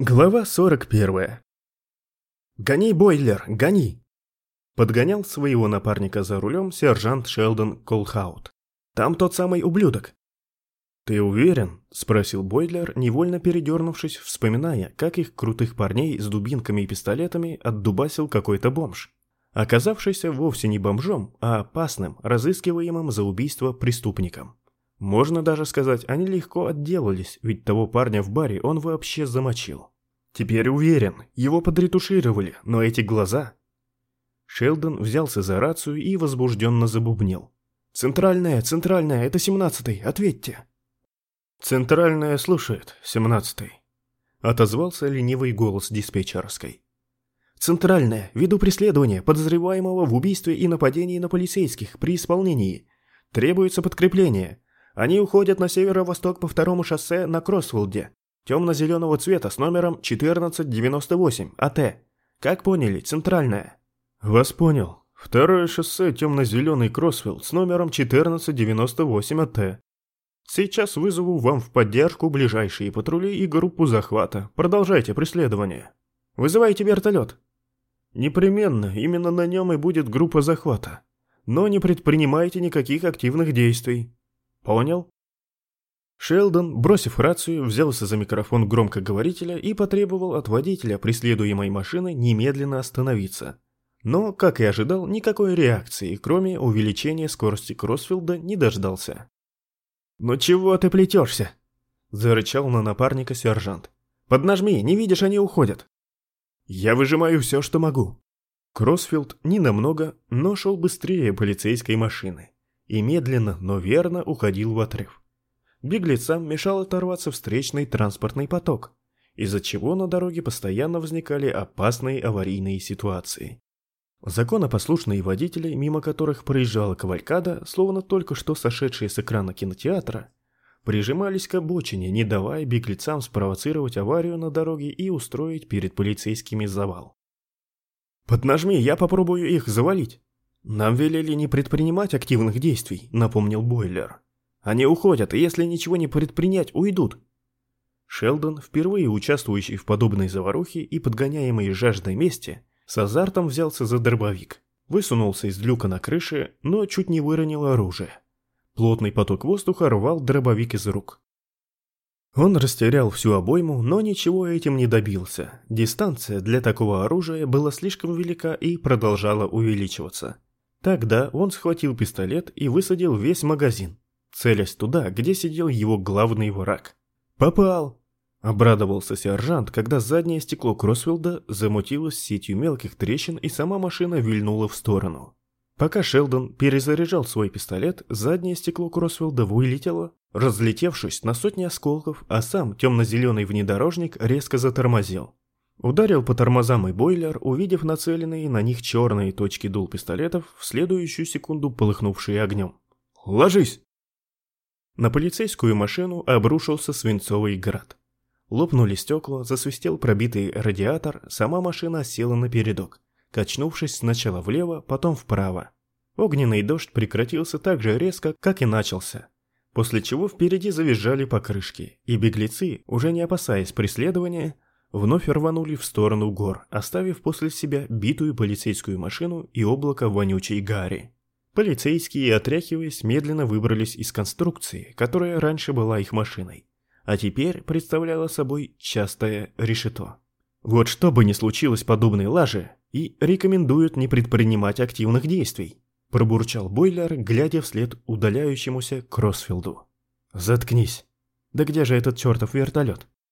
Глава 41. «Гони, бойлер, гони!» Подгонял своего напарника за рулем сержант Шелдон Колхаут. «Там тот самый ублюдок!» «Ты уверен?» – спросил Бойлер, невольно передернувшись, вспоминая, как их крутых парней с дубинками и пистолетами отдубасил какой-то бомж, оказавшийся вовсе не бомжом, а опасным, разыскиваемым за убийство преступником. Можно даже сказать, они легко отделались, ведь того парня в баре он вообще замочил. Теперь уверен, его подретушировали, но эти глаза... Шелдон взялся за рацию и возбужденно забубнил. «Центральная, центральная, это семнадцатый, ответьте!» «Центральная слушает, семнадцатый», — отозвался ленивый голос диспетчерской. «Центральная, веду преследование подозреваемого в убийстве и нападении на полицейских при исполнении. Требуется подкрепление. Они уходят на северо-восток по второму шоссе на Кроссфилде, темно-зеленого цвета с номером 1498 АТ. Как поняли, центральная. Вас понял. Второе шоссе темно-зеленый Кроссфилд с номером 1498 АТ. Сейчас вызову вам в поддержку ближайшие патрули и группу захвата. Продолжайте преследование. Вызывайте вертолет. Непременно, именно на нем и будет группа захвата. Но не предпринимайте никаких активных действий. Понял? Шелдон, бросив рацию, взялся за микрофон громкоговорителя и потребовал от водителя преследуемой машины немедленно остановиться. Но, как и ожидал, никакой реакции, кроме увеличения скорости Кроссфилда, не дождался. «Ну чего ты плетешься?» – зарычал на напарника сержант. «Поднажми, не видишь, они уходят». «Я выжимаю все, что могу». Кроссфилд не намного, но шел быстрее полицейской машины и медленно, но верно уходил в отрыв. Беглецам мешал оторваться встречный транспортный поток, из-за чего на дороге постоянно возникали опасные аварийные ситуации. Законопослушные водители, мимо которых проезжала кавалькада, словно только что сошедшие с экрана кинотеатра, прижимались к обочине, не давая беглецам спровоцировать аварию на дороге и устроить перед полицейскими завал. «Поднажми, я попробую их завалить!» «Нам велели не предпринимать активных действий», — напомнил Бойлер. «Они уходят, и если ничего не предпринять, уйдут». Шелдон, впервые участвующий в подобной заварухе и подгоняемый жаждой мести, с азартом взялся за дробовик. Высунулся из люка на крыше, но чуть не выронил оружие. Плотный поток воздуха рвал дробовик из рук. Он растерял всю обойму, но ничего этим не добился. Дистанция для такого оружия была слишком велика и продолжала увеличиваться. Тогда он схватил пистолет и высадил весь магазин, целясь туда, где сидел его главный враг. «Попал!» – обрадовался сержант, когда заднее стекло Кроссфилда замутилось сетью мелких трещин и сама машина вильнула в сторону. Пока Шелдон перезаряжал свой пистолет, заднее стекло Кроссфилда вылетело, разлетевшись на сотни осколков, а сам темно-зеленый внедорожник резко затормозил. Ударил по тормозам и бойлер, увидев нацеленные на них черные точки дул пистолетов, в следующую секунду полыхнувшие огнем. «Ложись!» На полицейскую машину обрушился свинцовый град. Лопнули стекла, засвистел пробитый радиатор, сама машина села на передок, качнувшись сначала влево, потом вправо. Огненный дождь прекратился так же резко, как и начался, после чего впереди завизжали покрышки, и беглецы, уже не опасаясь преследования, вновь рванули в сторону гор, оставив после себя битую полицейскую машину и облако вонючей гари. Полицейские, отряхиваясь, медленно выбрались из конструкции, которая раньше была их машиной, а теперь представляла собой частое решето. Вот что бы ни случилось подобной лаже, и рекомендуют не предпринимать активных действий, пробурчал Бойлер, глядя вслед удаляющемуся Кроссфилду. «Заткнись. Да где же этот чертов вертолет?»